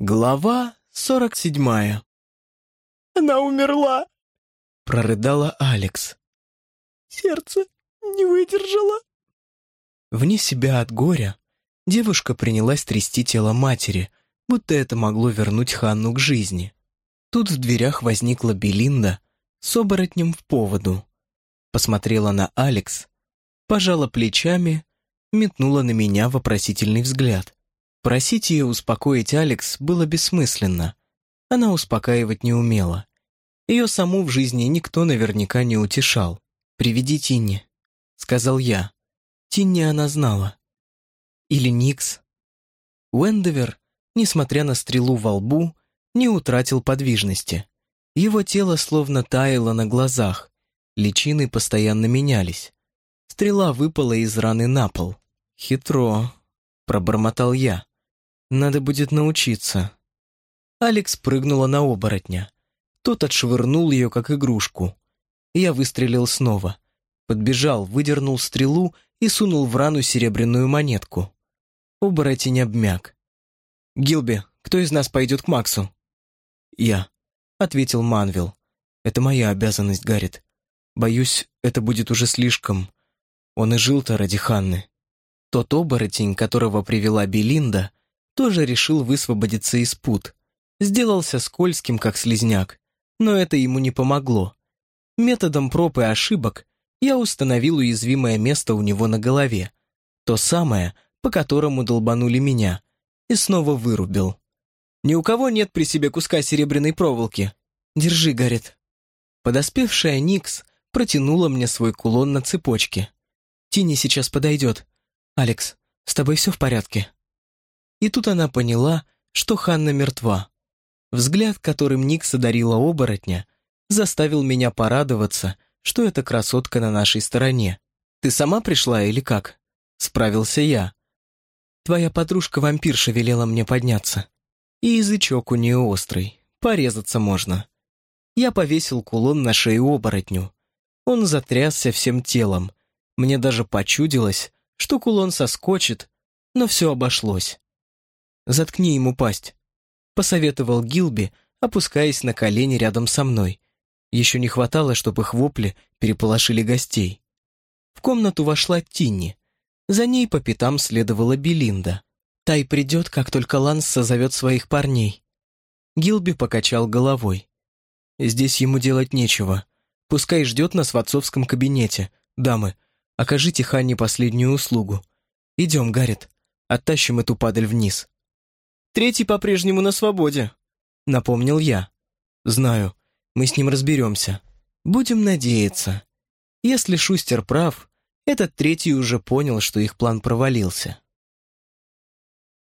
Глава сорок седьмая. «Она умерла!» — прорыдала Алекс. «Сердце не выдержало!» Вне себя от горя девушка принялась трясти тело матери, будто это могло вернуть Ханну к жизни. Тут в дверях возникла Белинда с оборотнем в поводу. Посмотрела на Алекс, пожала плечами, метнула на меня вопросительный взгляд. Просить ее успокоить Алекс было бессмысленно. Она успокаивать не умела. Ее саму в жизни никто наверняка не утешал. «Приведи Тинни», — сказал я. Тинни она знала. Или Никс. Уэндовер, несмотря на стрелу во лбу, не утратил подвижности. Его тело словно таяло на глазах, личины постоянно менялись. Стрела выпала из раны на пол. «Хитро», — пробормотал я. Надо будет научиться. Алекс прыгнула на оборотня. Тот отшвырнул ее, как игрушку. Я выстрелил снова. Подбежал, выдернул стрелу и сунул в рану серебряную монетку. Оборотень обмяк. «Гилби, кто из нас пойдет к Максу?» «Я», — ответил Манвил. «Это моя обязанность, Гаррит. Боюсь, это будет уже слишком. Он и жил-то ради Ханны». Тот оборотень, которого привела Белинда, тоже решил высвободиться из пут. Сделался скользким, как слизняк, но это ему не помогло. Методом проб и ошибок я установил уязвимое место у него на голове, то самое, по которому долбанули меня, и снова вырубил. «Ни у кого нет при себе куска серебряной проволоки. Держи, Гаррит». Подоспевшая Никс протянула мне свой кулон на цепочке. «Тини сейчас подойдет. Алекс, с тобой все в порядке?» И тут она поняла, что Ханна мертва. Взгляд, которым Никс одарила оборотня, заставил меня порадоваться, что эта красотка на нашей стороне. «Ты сама пришла или как?» — справился я. «Твоя подружка-вампирша велела мне подняться. И язычок у нее острый, порезаться можно». Я повесил кулон на шею оборотню. Он затрясся всем телом. Мне даже почудилось, что кулон соскочит, но все обошлось. «Заткни ему пасть», — посоветовал Гилби, опускаясь на колени рядом со мной. Еще не хватало, чтобы их вопли переполошили гостей. В комнату вошла Тинни. За ней по пятам следовала Белинда. Тай придет, как только Ланс созовет своих парней. Гилби покачал головой. Здесь ему делать нечего. Пускай ждет нас в отцовском кабинете. Дамы, окажите Ханне последнюю услугу. Идем, Гаррет, оттащим эту падаль вниз. Третий по-прежнему на свободе», — напомнил я. «Знаю, мы с ним разберемся. Будем надеяться. Если Шустер прав, этот третий уже понял, что их план провалился».